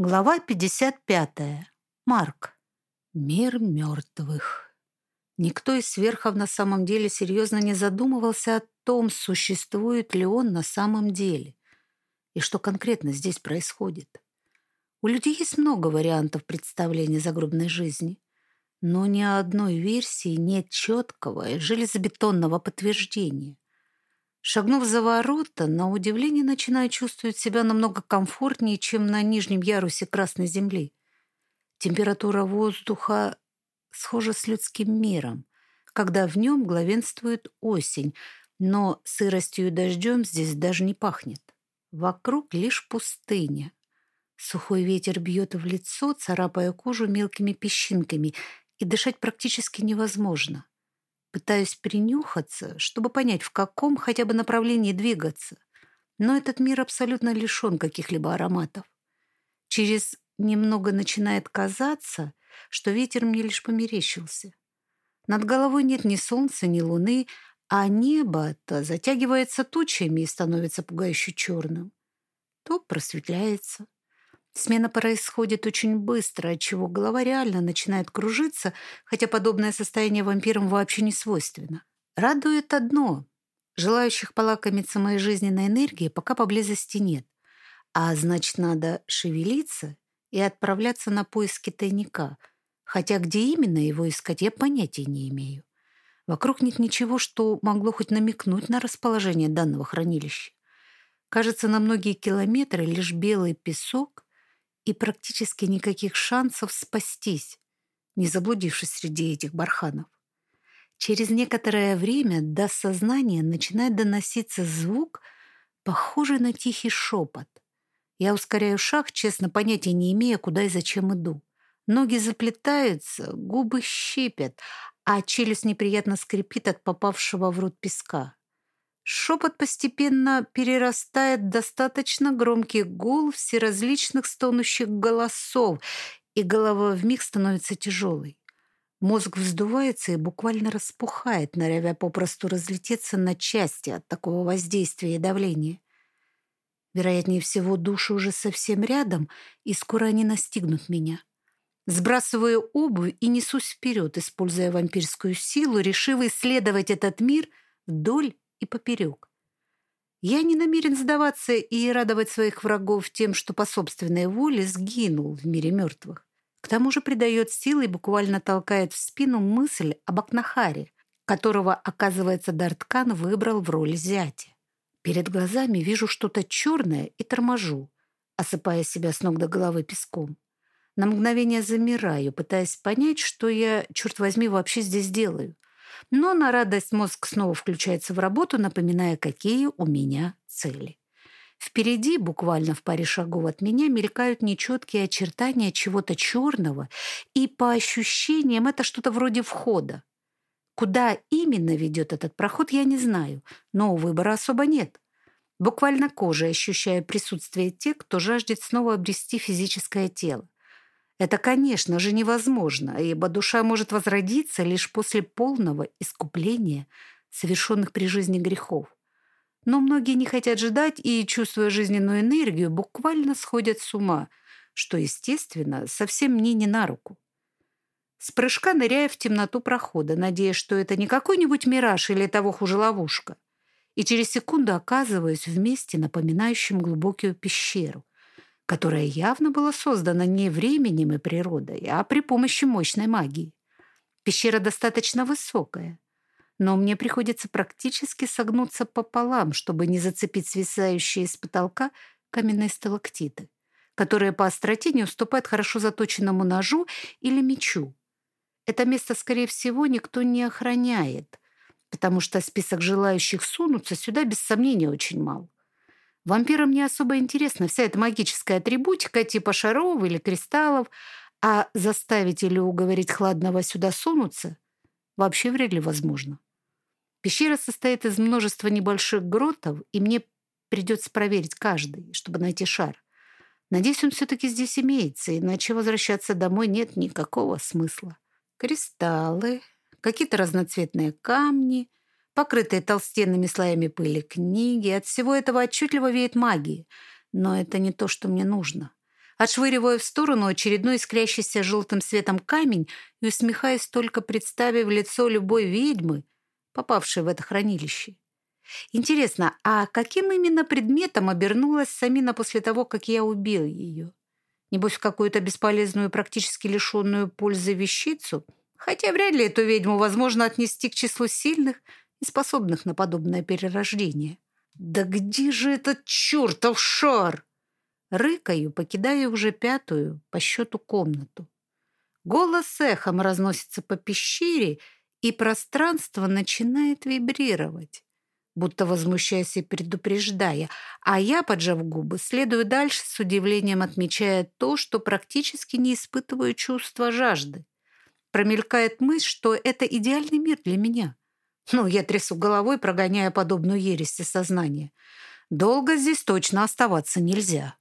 Глава 55. Марк. Мир мертвых. Никто из сверхов на самом деле серьезно не задумывался о том, существует ли он на самом деле и что конкретно здесь происходит. У людей есть много вариантов представления загробной жизни, но ни одной версии нет четкого железобетонного подтверждения. Шагнув за ворота, на удивление начинаю чувствовать себя намного комфортнее, чем на нижнем ярусе Красной Земли. Температура воздуха схожа с людским миром, когда в нем главенствует осень, но сыростью и дождем здесь даже не пахнет. Вокруг лишь пустыня. Сухой ветер бьет в лицо, царапая кожу мелкими песчинками, и дышать практически невозможно. Пытаюсь принюхаться, чтобы понять, в каком хотя бы направлении двигаться. Но этот мир абсолютно лишен каких-либо ароматов. Через немного начинает казаться, что ветер мне лишь померещился. Над головой нет ни солнца, ни луны, а небо то затягивается тучами и становится пугающе черным, то просветляется, Смена происходит очень быстро, отчего голова реально начинает кружиться, хотя подобное состояние вампирам вообще не свойственно. Радует одно. Желающих полакомиться моей жизненной энергией пока поблизости нет. А значит, надо шевелиться и отправляться на поиски тайника. Хотя где именно его искать, я понятия не имею. Вокруг нет ничего, что могло хоть намекнуть на расположение данного хранилища. Кажется, на многие километры лишь белый песок и практически никаких шансов спастись, не заблудившись среди этих барханов. Через некоторое время до сознания начинает доноситься звук, похожий на тихий шепот. Я ускоряю шаг, честно понятия не имея, куда и зачем иду. Ноги заплетаются, губы щипят, а челюсть неприятно скрипит от попавшего в рот песка. Шепот постепенно перерастает в достаточно громкий гул всеразличных стонущих голосов, и голова вмиг становится тяжелой. Мозг вздувается и буквально распухает, норовя попросту разлететься на части от такого воздействия и давления. Вероятнее всего, души уже совсем рядом, и скоро они настигнут меня. Сбрасываю обувь и несусь вперед, используя вампирскую силу, решив исследовать этот мир вдоль и поперек. Я не намерен сдаваться и радовать своих врагов тем, что по собственной воле сгинул в мире мертвых. К тому же придает силы и буквально толкает в спину мысль об Акнахаре, которого, оказывается, Дарткан выбрал в роли зятя. Перед глазами вижу что-то черное и торможу, осыпая себя с ног до головы песком. На мгновение замираю, пытаясь понять, что я, черт возьми, вообще здесь делаю – но на радость мозг снова включается в работу, напоминая, какие у меня цели. Впереди, буквально в паре шагов от меня, мелькают нечеткие очертания чего-то черного, и по ощущениям это что-то вроде входа. Куда именно ведет этот проход, я не знаю, но выбора особо нет. Буквально кожей ощущаю присутствие тех, кто жаждет снова обрести физическое тело. Это, конечно же, невозможно, ибо душа может возродиться лишь после полного искупления совершенных при жизни грехов. Но многие не хотят ждать и, чувствуя жизненную энергию, буквально сходят с ума, что, естественно, совсем мне не на руку. С прыжка ныряя в темноту прохода, надеясь, что это не какой-нибудь мираж или того хуже ловушка, и через секунду оказываюсь в месте, напоминающем глубокую пещеру которая явно была создана не временем и природой, а при помощи мощной магии. Пещера достаточно высокая, но мне приходится практически согнуться пополам, чтобы не зацепить свисающие с потолка каменные сталактиты, которые по остроте не уступают хорошо заточенному ножу или мечу. Это место, скорее всего, никто не охраняет, потому что список желающих сунуться сюда без сомнения очень мал. Вампирам не особо интересна вся эта магическая атрибутика типа шаров или кристаллов, а заставить или уговорить Хладного сюда сунуться вообще вряд ли возможно. Пещера состоит из множества небольших гротов, и мне придется проверить каждый, чтобы найти шар. Надеюсь, он все-таки здесь имеется, иначе возвращаться домой нет никакого смысла. Кристаллы, какие-то разноцветные камни — покрытые толстенными слоями пыли книги. От всего этого отчетливо веет магией. Но это не то, что мне нужно. Отшвыриваю в сторону очередной искрящийся желтым светом камень и усмехаясь только представив лицо любой ведьмы, попавшей в это хранилище. Интересно, а каким именно предметом обернулась Самина после того, как я убил ее? Небось, в какую-то бесполезную, практически лишенную пользы вещицу? Хотя вряд ли эту ведьму возможно отнести к числу сильных и способных на подобное перерождение. «Да где же этот чертов шар?» Рыкаю, покидая уже пятую по счету комнату. Голос эхом разносится по пещере, и пространство начинает вибрировать, будто возмущаясь и предупреждая, а я, поджав губы, следую дальше с удивлением, отмечая то, что практически не испытываю чувства жажды. Промелькает мысль, что это идеальный мир для меня. Ну, я трясу головой, прогоняя подобную ересь сознания. Долго здесь точно оставаться нельзя.